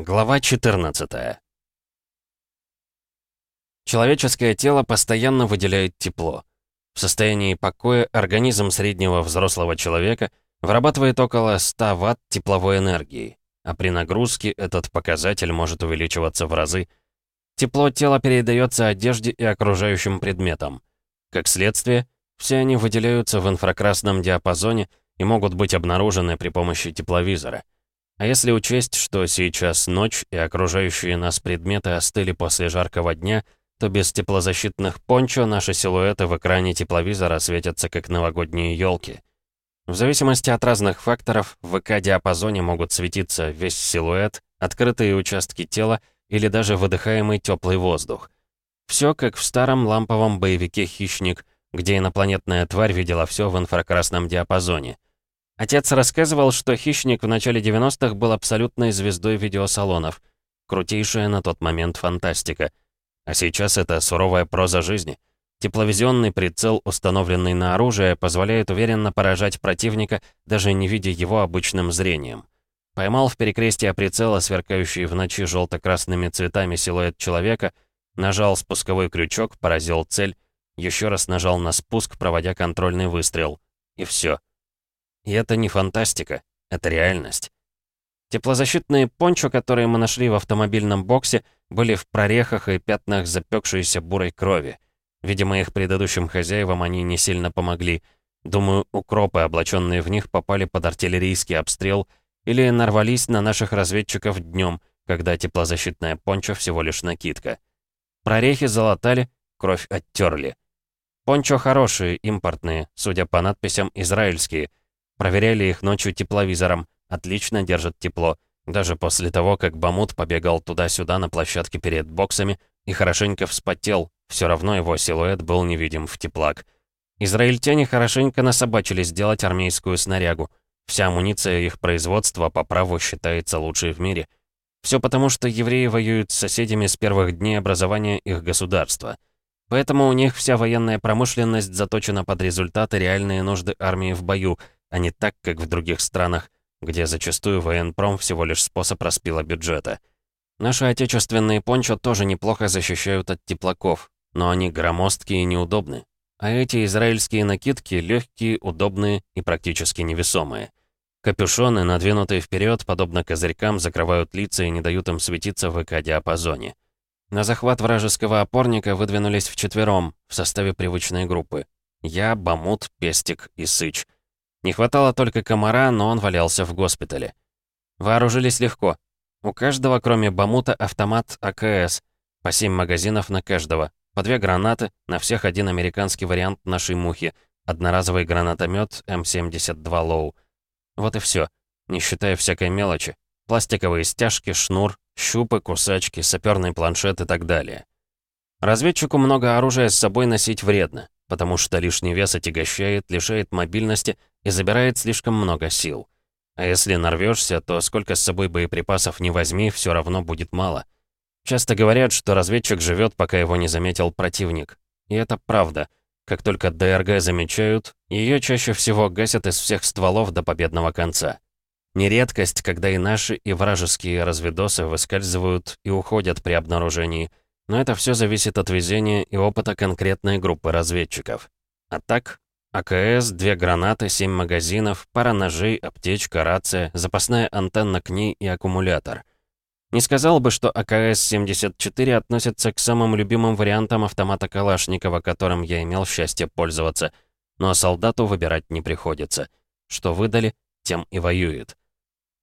Глава 14 Человеческое тело постоянно выделяет тепло. В состоянии покоя организм среднего взрослого человека вырабатывает около 100 Вт тепловой энергии, а при нагрузке этот показатель может увеличиваться в разы. Тепло тела передается одежде и окружающим предметам. Как следствие, все они выделяются в инфракрасном диапазоне и могут быть обнаружены при помощи тепловизора. А если учесть, что сейчас ночь и окружающие нас предметы остыли после жаркого дня, то без теплозащитных пончо наши силуэты в экране тепловизора светятся как новогодние елки. В зависимости от разных факторов, в ВК-диапазоне могут светиться весь силуэт, открытые участки тела или даже выдыхаемый теплый воздух. Все как в старом ламповом боевике «Хищник», где инопланетная тварь видела все в инфракрасном диапазоне — Отец рассказывал, что «Хищник» в начале 90-х был абсолютной звездой видеосалонов. Крутейшая на тот момент фантастика. А сейчас это суровая проза жизни. Тепловизионный прицел, установленный на оружие, позволяет уверенно поражать противника, даже не видя его обычным зрением. Поймал в перекрестие прицела, сверкающий в ночи желто-красными цветами силуэт человека, нажал спусковой крючок, поразил цель, еще раз нажал на спуск, проводя контрольный выстрел. И все. И это не фантастика, это реальность. Теплозащитные пончо, которые мы нашли в автомобильном боксе, были в прорехах и пятнах запекшейся бурой крови. Видимо, их предыдущим хозяевам они не сильно помогли. Думаю, укропы, облаченные в них, попали под артиллерийский обстрел или нарвались на наших разведчиков днем, когда теплозащитная пончо всего лишь накидка. Прорехи залатали, кровь оттерли. Пончо хорошие, импортные, судя по надписям, израильские — Проверяли их ночью тепловизором. Отлично держат тепло. Даже после того, как Бамут побегал туда-сюда на площадке перед боксами и хорошенько вспотел, все равно его силуэт был невидим в теплак. Израильтяне хорошенько насобачили сделать армейскую снарягу. Вся амуниция их производства по праву считается лучшей в мире. Все потому, что евреи воюют с соседями с первых дней образования их государства. Поэтому у них вся военная промышленность заточена под результаты реальные нужды армии в бою — а не так, как в других странах, где зачастую военпром всего лишь способ распила бюджета. Наши отечественные пончо тоже неплохо защищают от теплаков, но они громоздкие и неудобны. А эти израильские накидки легкие, удобные и практически невесомые. Капюшоны, надвинутые вперед, подобно козырькам, закрывают лица и не дают им светиться в ЭК-диапазоне. На захват вражеского опорника выдвинулись вчетвером, в составе привычной группы. Я, Бамут, Пестик и Сыч — не хватало только комара, но он валялся в госпитале. Вооружились легко. У каждого, кроме Бамута, автомат АКС. По 7 магазинов на каждого. По две гранаты, на всех один американский вариант нашей мухи. Одноразовый гранатомет М72 Лоу. Вот и все, не считая всякой мелочи. Пластиковые стяжки, шнур, щупы, кусачки, саперный планшет и так далее. Разведчику много оружия с собой носить вредно, потому что лишний вес отягощает, лишает мобильности и забирает слишком много сил. А если нарвешься, то сколько с собой боеприпасов не возьми, все равно будет мало. Часто говорят, что разведчик живет, пока его не заметил противник. И это правда. Как только ДРГ замечают, ее чаще всего гасят из всех стволов до победного конца. Нередкость, когда и наши, и вражеские разведосы выскальзывают и уходят при обнаружении. Но это все зависит от везения и опыта конкретной группы разведчиков. А так, АКС, две гранаты, семь магазинов, пара ножей, аптечка, рация, запасная антенна к ней и аккумулятор. Не сказал бы, что АКС-74 относится к самым любимым вариантам автомата Калашникова, которым я имел счастье пользоваться. Но солдату выбирать не приходится. Что выдали, тем и воюет.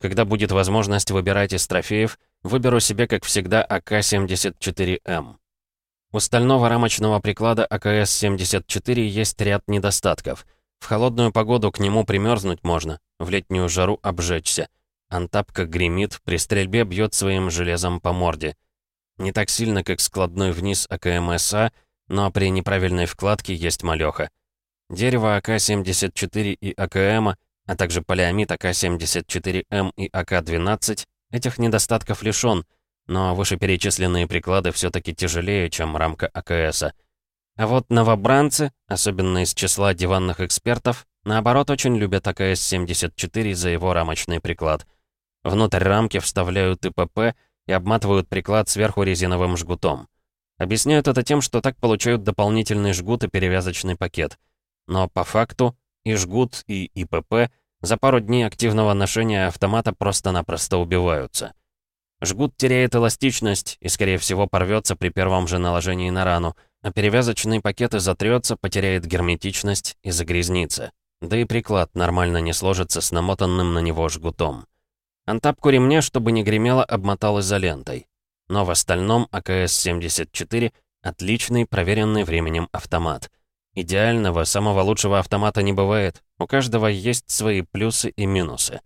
Когда будет возможность выбирать из трофеев, выберу себе, как всегда, АК-74М. У стального рамочного приклада АКС-74 есть ряд недостатков. В холодную погоду к нему примерзнуть можно, в летнюю жару обжечься. Антапка гремит, при стрельбе бьет своим железом по морде. Не так сильно, как складной вниз АКМСА, но при неправильной вкладке есть малёха. Дерево АК-74 и АКМ, а также полиамид АК-74М и АК-12 этих недостатков лишён, но вышеперечисленные приклады все-таки тяжелее, чем рамка АКСа. А вот новобранцы, особенно из числа диванных экспертов, наоборот, очень любят АКС-74 за его рамочный приклад. Внутрь рамки вставляют ИПП, и обматывают приклад сверху резиновым жгутом. Объясняют это тем, что так получают дополнительный жгут и перевязочный пакет. Но по факту и жгут, и ИПП за пару дней активного ношения автомата просто-напросто убиваются. Жгут теряет эластичность и, скорее всего, порвется при первом же наложении на рану, а перевязочный пакет и затрется, потеряет герметичность и загрязнится. Да и приклад нормально не сложится с намотанным на него жгутом. Антапку ремня, чтобы не гремело, обмотал изолентой. Но в остальном АКС-74 — отличный, проверенный временем автомат. Идеального, самого лучшего автомата не бывает. У каждого есть свои плюсы и минусы.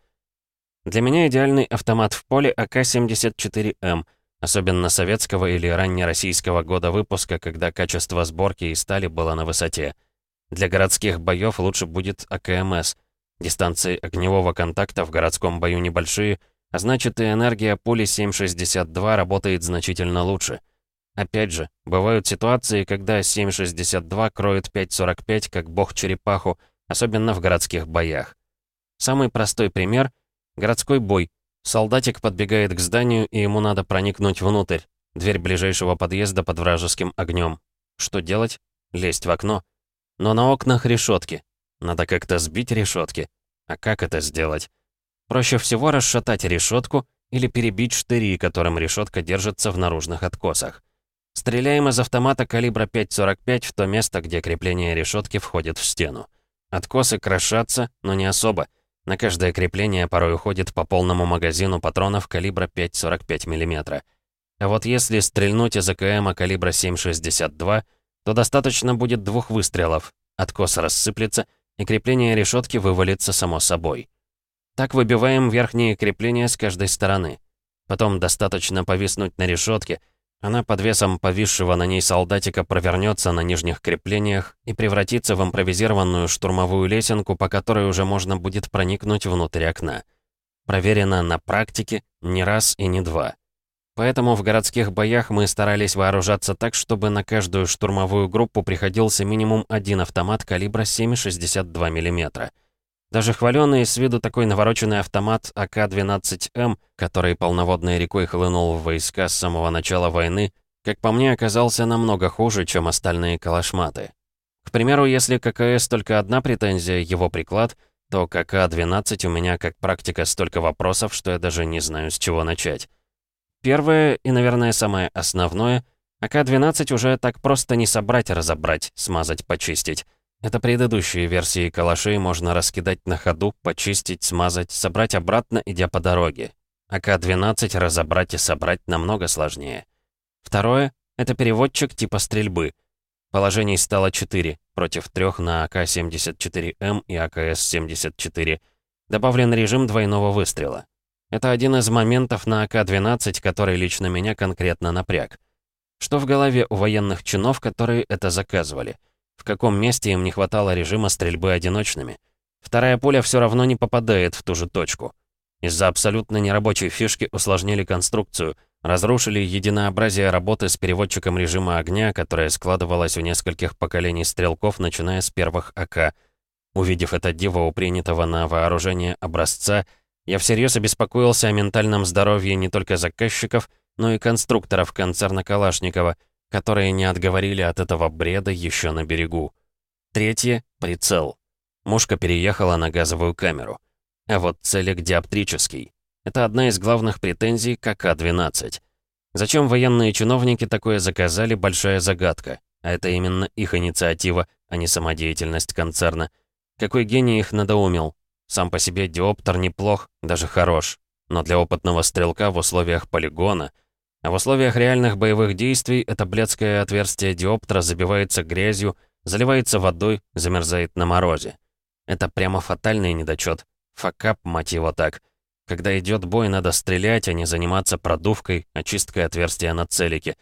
Для меня идеальный автомат в поле АК-74М, особенно советского или раннероссийского года выпуска, когда качество сборки и стали было на высоте. Для городских боев лучше будет АКМС — Дистанции огневого контакта в городском бою небольшие, а значит и энергия пули 7,62 работает значительно лучше. Опять же, бывают ситуации, когда 7,62 кроет 5,45 как бог черепаху, особенно в городских боях. Самый простой пример — городской бой. Солдатик подбегает к зданию, и ему надо проникнуть внутрь. Дверь ближайшего подъезда под вражеским огнем. Что делать? Лезть в окно. Но на окнах решетки. Надо как-то сбить решетки. А как это сделать? Проще всего расшатать решетку или перебить штыри, которым решетка держится в наружных откосах. Стреляем из автомата калибра 5.45 в то место, где крепление решетки входит в стену. Откосы крошатся, но не особо. На каждое крепление порой уходит по полному магазину патронов калибра 5.45 мм. А вот если стрельнуть из АКМа калибра 7.62, то достаточно будет двух выстрелов. Откос рассыплется — и крепление решетки вывалится само собой. Так выбиваем верхние крепления с каждой стороны. Потом достаточно повиснуть на решетке, она под весом повисшего на ней солдатика провернется на нижних креплениях и превратится в импровизированную штурмовую лесенку, по которой уже можно будет проникнуть внутрь окна. Проверено на практике не раз и не два. Поэтому в городских боях мы старались вооружаться так, чтобы на каждую штурмовую группу приходился минимум один автомат калибра 7,62 мм. Даже хваленный с виду такой навороченный автомат АК-12М, который полноводной рекой хлынул в войска с самого начала войны, как по мне, оказался намного хуже, чем остальные калашматы. К примеру, если ККС только одна претензия, его приклад, то КК-12 у меня как практика столько вопросов, что я даже не знаю, с чего начать. Первое и, наверное, самое основное, АК-12 уже так просто не собрать, разобрать, смазать, почистить. Это предыдущие версии калашей можно раскидать на ходу, почистить, смазать, собрать обратно, идя по дороге. АК-12 разобрать и собрать намного сложнее. Второе — это переводчик типа стрельбы. Положений стало 4 против 3 на АК-74М и АКС-74. Добавлен режим двойного выстрела. Это один из моментов на АК-12, который лично меня конкретно напряг. Что в голове у военных чинов, которые это заказывали? В каком месте им не хватало режима стрельбы одиночными? Вторая пуля все равно не попадает в ту же точку. Из-за абсолютно нерабочей фишки усложнили конструкцию, разрушили единообразие работы с переводчиком режима огня, которое складывалось у нескольких поколений стрелков, начиная с первых АК. Увидев это диво у принятого на вооружение образца, я всерьез обеспокоился о ментальном здоровье не только заказчиков, но и конструкторов концерна Калашникова, которые не отговорили от этого бреда еще на берегу. Третье — прицел. Мушка переехала на газовую камеру. А вот целик диоптрический. Это одна из главных претензий к АК-12. Зачем военные чиновники такое заказали, большая загадка. А это именно их инициатива, а не самодеятельность концерна. Какой гений их надоумил, сам по себе диоптер неплох, даже хорош. Но для опытного стрелка в условиях полигона, а в условиях реальных боевых действий это блядское отверстие диоптера забивается грязью, заливается водой, замерзает на морозе. Это прямо фатальный недочет. Факап, мать его так. Когда идет бой, надо стрелять, а не заниматься продувкой, очисткой отверстия на целике.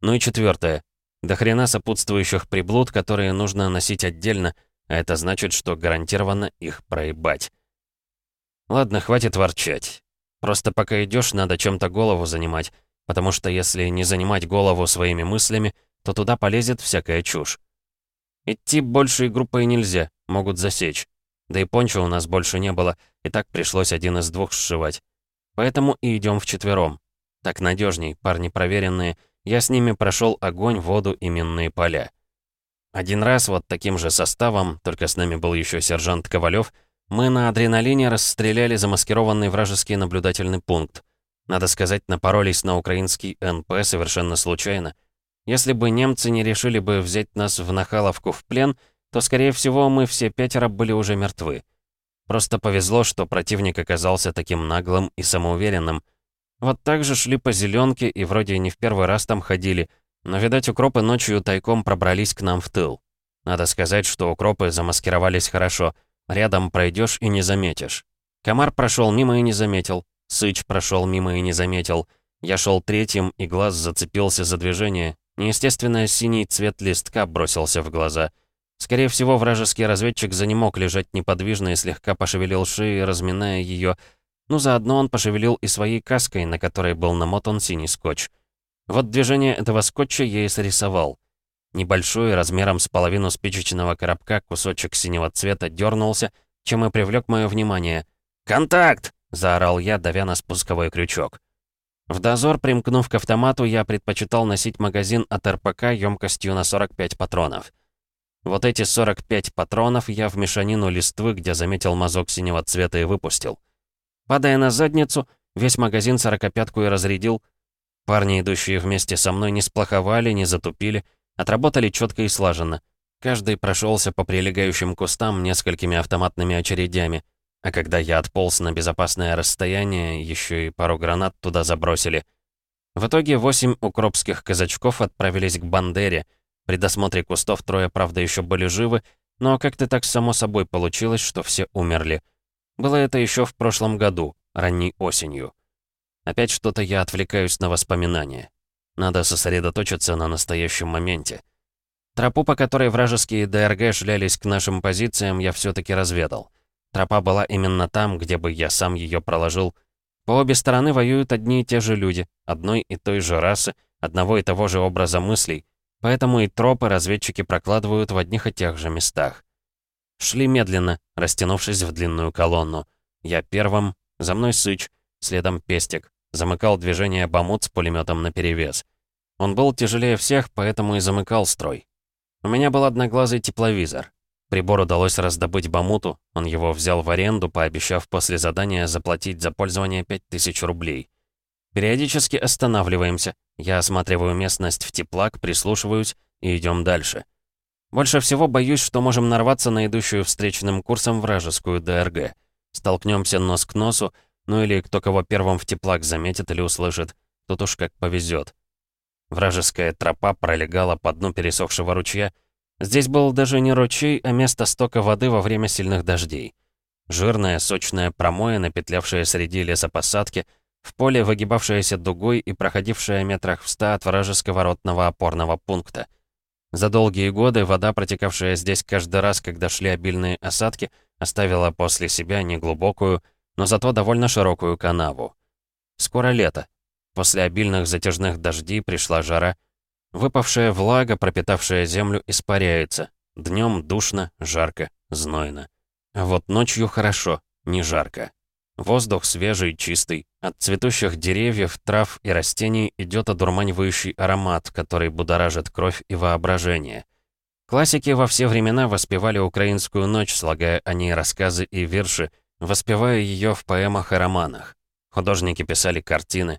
Ну и четвертое. До хрена сопутствующих приблуд, которые нужно носить отдельно, а это значит, что гарантированно их проебать. Ладно, хватит ворчать. Просто пока идешь, надо чем-то голову занимать, потому что если не занимать голову своими мыслями, то туда полезет всякая чушь. Идти большей группой нельзя, могут засечь. Да и пончо у нас больше не было, и так пришлось один из двух сшивать. Поэтому и идем вчетвером. Так надежней, парни проверенные. Я с ними прошел огонь, воду и минные поля. Один раз вот таким же составом, только с нами был еще сержант Ковалев, мы на адреналине расстреляли замаскированный вражеский наблюдательный пункт. Надо сказать, напоролись на украинский НП совершенно случайно. Если бы немцы не решили бы взять нас в Нахаловку в плен, то, скорее всего, мы все пятеро были уже мертвы. Просто повезло, что противник оказался таким наглым и самоуверенным. Вот так же шли по зеленке и вроде не в первый раз там ходили, но, видать, укропы ночью тайком пробрались к нам в тыл. Надо сказать, что укропы замаскировались хорошо. Рядом пройдешь и не заметишь. Комар прошел мимо и не заметил. Сыч прошел мимо и не заметил. Я шел третьим, и глаз зацепился за движение. Неестественно, синий цвет листка бросился в глаза. Скорее всего, вражеский разведчик за не мог лежать неподвижно и слегка пошевелил шеей, разминая ее. Ну, заодно он пошевелил и своей каской, на которой был намотан синий скотч. Вот движение этого скотча я и срисовал. Небольшой, размером с половину спичечного коробка, кусочек синего цвета дернулся, чем и привлек мое внимание. «Контакт!» — заорал я, давя на спусковой крючок. В дозор, примкнув к автомату, я предпочитал носить магазин от РПК емкостью на 45 патронов. Вот эти 45 патронов я в мешанину листвы, где заметил мазок синего цвета и выпустил. Падая на задницу, весь магазин сорокопятку и разрядил. Парни, идущие вместе со мной, не сплоховали, не затупили, отработали четко и слаженно. Каждый прошелся по прилегающим кустам несколькими автоматными очередями — а когда я отполз на безопасное расстояние, еще и пару гранат туда забросили. В итоге восемь укропских казачков отправились к Бандере. При досмотре кустов трое, правда, еще были живы, но как-то так само собой получилось, что все умерли. Было это еще в прошлом году, ранней осенью. Опять что-то я отвлекаюсь на воспоминания. Надо сосредоточиться на настоящем моменте. Тропу, по которой вражеские ДРГ шлялись к нашим позициям, я все таки разведал. Тропа была именно там, где бы я сам ее проложил. По обе стороны воюют одни и те же люди, одной и той же расы, одного и того же образа мыслей, поэтому и тропы разведчики прокладывают в одних и тех же местах. Шли медленно, растянувшись в длинную колонну. Я первым, за мной Сыч, следом Пестик, замыкал движение Бамут с пулеметом наперевес. Он был тяжелее всех, поэтому и замыкал строй. У меня был одноглазый тепловизор. Прибор удалось раздобыть Бамуту, он его взял в аренду, пообещав после задания заплатить за пользование 5000 рублей. Периодически останавливаемся, я осматриваю местность в теплак, прислушиваюсь и идем дальше. Больше всего боюсь, что можем нарваться на идущую встречным курсом вражескую ДРГ. Столкнемся нос к носу, ну или кто кого первым в теплак заметит или услышит, тут уж как повезет. Вражеская тропа пролегала по дну пересохшего ручья, Здесь был даже не ручей, а место стока воды во время сильных дождей. Жирная, сочная промоина, петлявшая среди лесопосадки, в поле выгибавшаяся дугой и проходившая метрах в ста от вражеского ротного опорного пункта. За долгие годы вода, протекавшая здесь каждый раз, когда шли обильные осадки, оставила после себя неглубокую, но зато довольно широкую канаву. Скоро лето. После обильных затяжных дождей пришла жара, Выпавшая влага, пропитавшая землю, испаряется. Днем душно, жарко, знойно. А вот ночью хорошо, не жарко. Воздух свежий, чистый. От цветущих деревьев, трав и растений идет одурманивающий аромат, который будоражит кровь и воображение. Классики во все времена воспевали украинскую ночь, слагая о ней рассказы и верши, воспевая ее в поэмах и романах. Художники писали картины,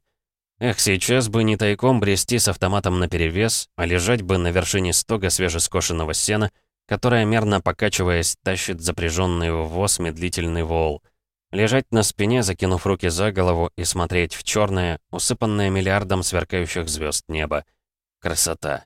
Эх, сейчас бы не тайком брести с автоматом наперевес, а лежать бы на вершине стога свежескошенного сена, которая, мерно покачиваясь, тащит запряженный в воз медлительный вол. Лежать на спине, закинув руки за голову и смотреть в черное, усыпанное миллиардом сверкающих звезд небо. Красота.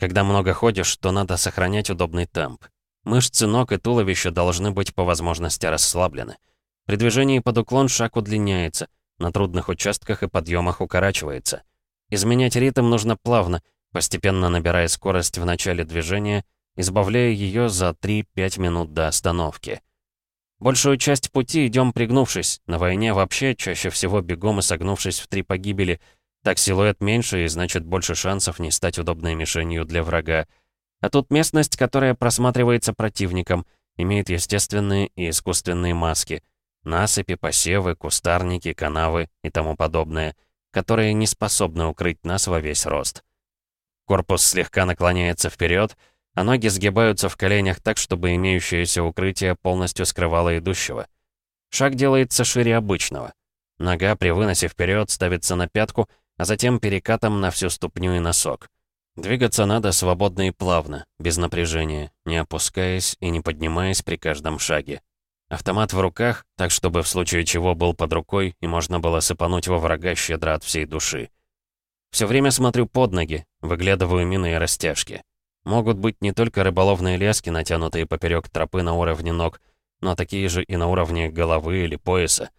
Когда много ходишь, то надо сохранять удобный темп. Мышцы ног и туловища должны быть по возможности расслаблены. При движении под уклон шаг удлиняется — на трудных участках и подъемах укорачивается. Изменять ритм нужно плавно, постепенно набирая скорость в начале движения, избавляя ее за 3-5 минут до остановки. Большую часть пути идем пригнувшись, на войне вообще чаще всего бегом и согнувшись в три погибели, так силуэт меньше и значит больше шансов не стать удобной мишенью для врага. А тут местность, которая просматривается противником, имеет естественные и искусственные маски — Насыпи, посевы, кустарники, канавы и тому подобное. которые не способны укрыть нас во весь рост. Корпус слегка наклоняется вперед, а ноги сгибаются в коленях так, чтобы имеющееся укрытие полностью скрывало идущего. Шаг делается шире обычного. Нога при выносе вперед ставится на пятку, а затем перекатом на всю ступню и носок. Двигаться надо свободно и плавно, без напряжения, не опускаясь и не поднимаясь при каждом шаге. Автомат в руках, так чтобы в случае чего был под рукой и можно было сыпануть во врага щедро от всей души. Все время смотрю под ноги, выглядываю мины и растяжки. Могут быть не только рыболовные лески, натянутые поперек тропы на уровне ног, но такие же и на уровне головы или пояса.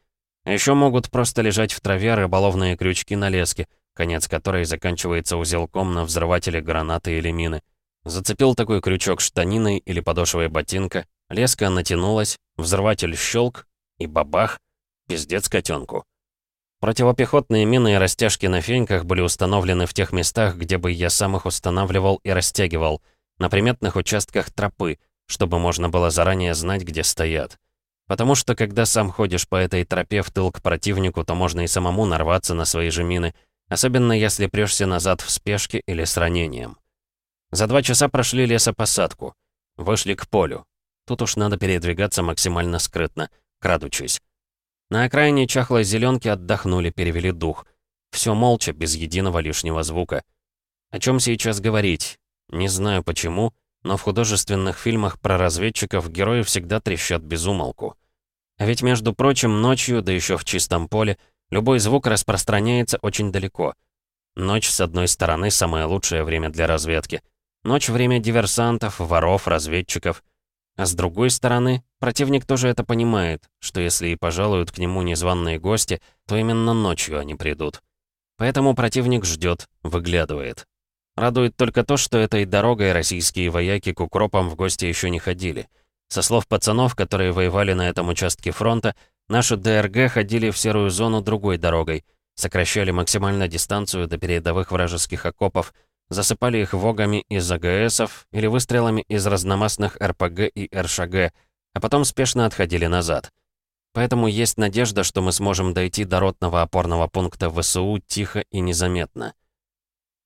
А еще могут просто лежать в траве рыболовные крючки на леске, конец которой заканчивается узелком на взрывателе гранаты или мины. Зацепил такой крючок штаниной или подошвой ботинка, леска натянулась, Взрыватель щелк, и бабах, пиздец котенку. Противопехотные мины и растяжки на феньках были установлены в тех местах, где бы я сам их устанавливал и растягивал, на приметных участках тропы, чтобы можно было заранее знать, где стоят. Потому что, когда сам ходишь по этой тропе в тыл к противнику, то можно и самому нарваться на свои же мины, особенно если прешься назад в спешке или с ранением. За два часа прошли лесопосадку. Вышли к полю. Тут уж надо передвигаться максимально скрытно, крадучись. На окраине чахлой зеленки отдохнули, перевели дух. Все молча, без единого лишнего звука. О чем сейчас говорить? Не знаю почему, но в художественных фильмах про разведчиков герои всегда трещат без умолку. А ведь, между прочим, ночью, да еще в чистом поле, любой звук распространяется очень далеко. Ночь, с одной стороны, самое лучшее время для разведки. Ночь — время диверсантов, воров, разведчиков. А с другой стороны, противник тоже это понимает, что если и пожалуют к нему незваные гости, то именно ночью они придут. Поэтому противник ждет, выглядывает. Радует только то, что этой дорогой российские вояки к укропам в гости еще не ходили. Со слов пацанов, которые воевали на этом участке фронта, наши ДРГ ходили в серую зону другой дорогой, сокращали максимально дистанцию до передовых вражеских окопов, засыпали их вогами из АГСов или выстрелами из разномастных РПГ и РШГ, а потом спешно отходили назад. Поэтому есть надежда, что мы сможем дойти до ротного опорного пункта ВСУ тихо и незаметно.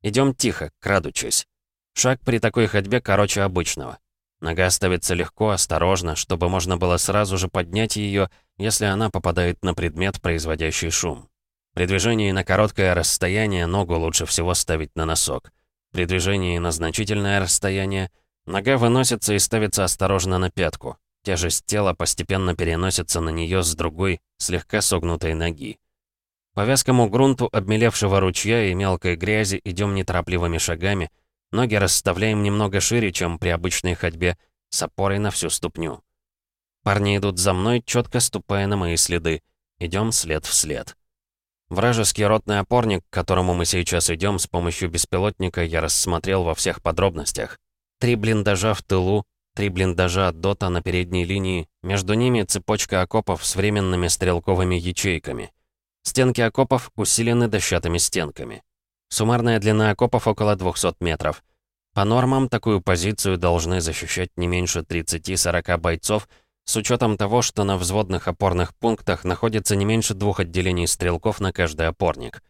Идем тихо, крадучись. Шаг при такой ходьбе короче обычного. Нога ставится легко, осторожно, чтобы можно было сразу же поднять ее, если она попадает на предмет, производящий шум. При движении на короткое расстояние ногу лучше всего ставить на носок. При движении на значительное расстояние нога выносится и ставится осторожно на пятку. Тяжесть тела постепенно переносится на нее с другой, слегка согнутой ноги. По вязкому грунту обмелевшего ручья и мелкой грязи идем неторопливыми шагами, ноги расставляем немного шире, чем при обычной ходьбе, с опорой на всю ступню. Парни идут за мной, четко ступая на мои следы. Идем след в след. Вражеский ротный опорник, к которому мы сейчас идем с помощью беспилотника, я рассмотрел во всех подробностях. Три блиндажа в тылу, три блиндажа от ДОТа на передней линии, между ними цепочка окопов с временными стрелковыми ячейками. Стенки окопов усилены дощатыми стенками. Суммарная длина окопов около 200 метров. По нормам, такую позицию должны защищать не меньше 30-40 бойцов — с учетом того, что на взводных опорных пунктах находится не меньше двух отделений стрелков на каждый опорник.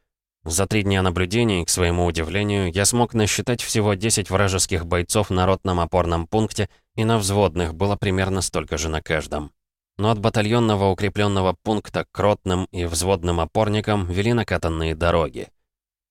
За три дня наблюдений, к своему удивлению, я смог насчитать всего 10 вражеских бойцов на ротном опорном пункте, и на взводных было примерно столько же на каждом. Но от батальонного укрепленного пункта к ротным и взводным опорникам вели накатанные дороги.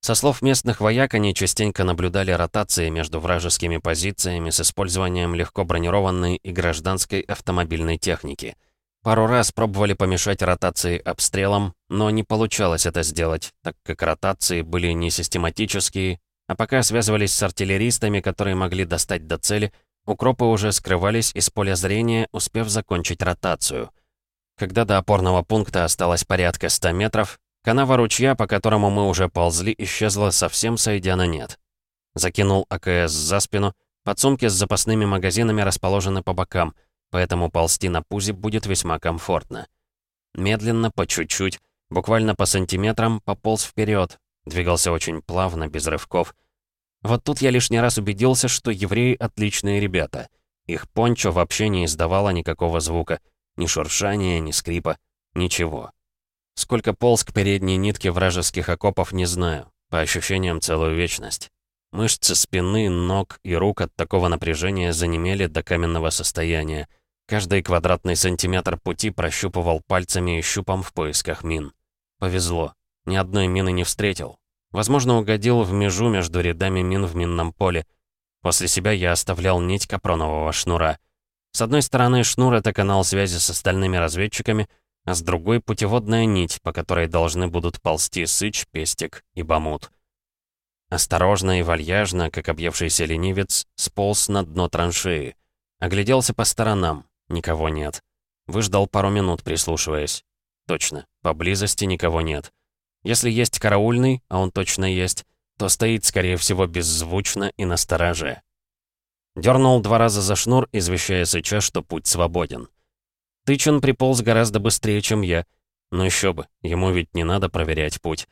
Со слов местных вояк, они частенько наблюдали ротации между вражескими позициями с использованием легко бронированной и гражданской автомобильной техники. Пару раз пробовали помешать ротации обстрелом, но не получалось это сделать, так как ротации были не систематические, а пока связывались с артиллеристами, которые могли достать до цели, укропы уже скрывались из поля зрения, успев закончить ротацию. Когда до опорного пункта осталось порядка 100 метров, Канава ручья, по которому мы уже ползли, исчезла совсем, сойдя на нет. Закинул АКС за спину, подсумки с запасными магазинами расположены по бокам, поэтому ползти на пузе будет весьма комфортно. Медленно, по чуть-чуть, буквально по сантиметрам, пополз вперед, двигался очень плавно, без рывков. Вот тут я лишний раз убедился, что евреи отличные ребята. Их пончо вообще не издавало никакого звука, ни шуршания, ни скрипа, ничего. Сколько полз к передней нитке вражеских окопов, не знаю. По ощущениям, целую вечность. Мышцы спины, ног и рук от такого напряжения занемели до каменного состояния. Каждый квадратный сантиметр пути прощупывал пальцами и щупом в поисках мин. Повезло. Ни одной мины не встретил. Возможно, угодил в межу между рядами мин в минном поле. После себя я оставлял нить капронового шнура. С одной стороны, шнур — это канал связи с остальными разведчиками, а с другой — путеводная нить, по которой должны будут ползти Сыч, Пестик и Бамут. Осторожно и вальяжно, как объевшийся ленивец, сполз на дно траншеи. Огляделся по сторонам. Никого нет. Выждал пару минут, прислушиваясь. Точно, поблизости никого нет. Если есть караульный, а он точно есть, то стоит, скорее всего, беззвучно и на стороже. Дернул два раза за шнур, извещая Сыча, что путь свободен. Тычин приполз гораздо быстрее, чем я. Но еще бы, ему ведь не надо проверять путь.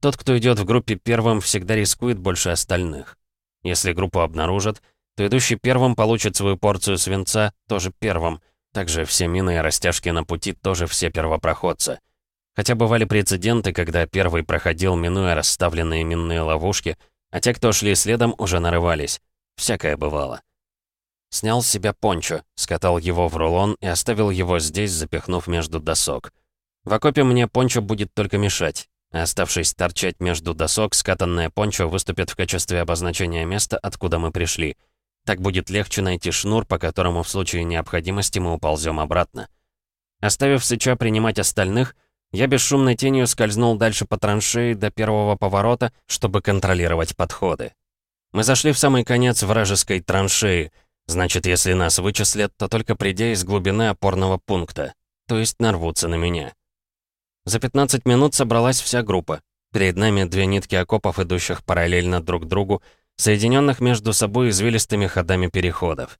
Тот, кто идет в группе первым, всегда рискует больше остальных. Если группу обнаружат, то идущий первым получит свою порцию свинца тоже первым. Также все мины и растяжки на пути тоже все первопроходцы. Хотя бывали прецеденты, когда первый проходил, минуя расставленные минные ловушки, а те, кто шли следом, уже нарывались. Всякое бывало. Снял с себя пончо, скатал его в рулон и оставил его здесь, запихнув между досок. В окопе мне пончо будет только мешать, оставшись торчать между досок, скатанное пончо выступит в качестве обозначения места, откуда мы пришли. Так будет легче найти шнур, по которому в случае необходимости мы уползем обратно. Оставив Сыча принимать остальных, я бесшумной тенью скользнул дальше по траншеи до первого поворота, чтобы контролировать подходы. Мы зашли в самый конец вражеской траншеи. Значит, если нас вычислят, то только придя из глубины опорного пункта. То есть нарвутся на меня. За 15 минут собралась вся группа. Перед нами две нитки окопов, идущих параллельно друг другу, соединенных между собой извилистыми ходами переходов.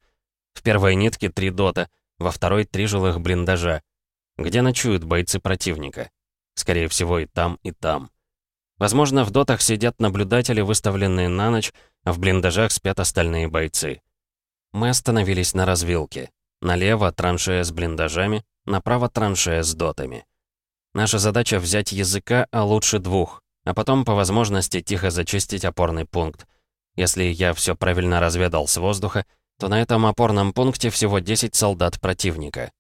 В первой нитке три дота, во второй три жилых блиндажа где ночуют бойцы противника. Скорее всего, и там, и там. Возможно, в дотах сидят наблюдатели, выставленные на ночь, а в блиндажах спят остальные бойцы. Мы остановились на развилке. Налево траншея с блиндажами, направо траншея с дотами. Наша задача взять языка, а лучше двух, а потом по возможности тихо зачистить опорный пункт. Если я все правильно разведал с воздуха, то на этом опорном пункте всего 10 солдат противника.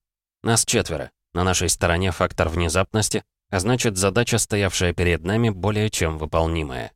Нас четверо. На нашей стороне фактор внезапности, а значит задача, стоявшая перед нами, более чем выполнимая.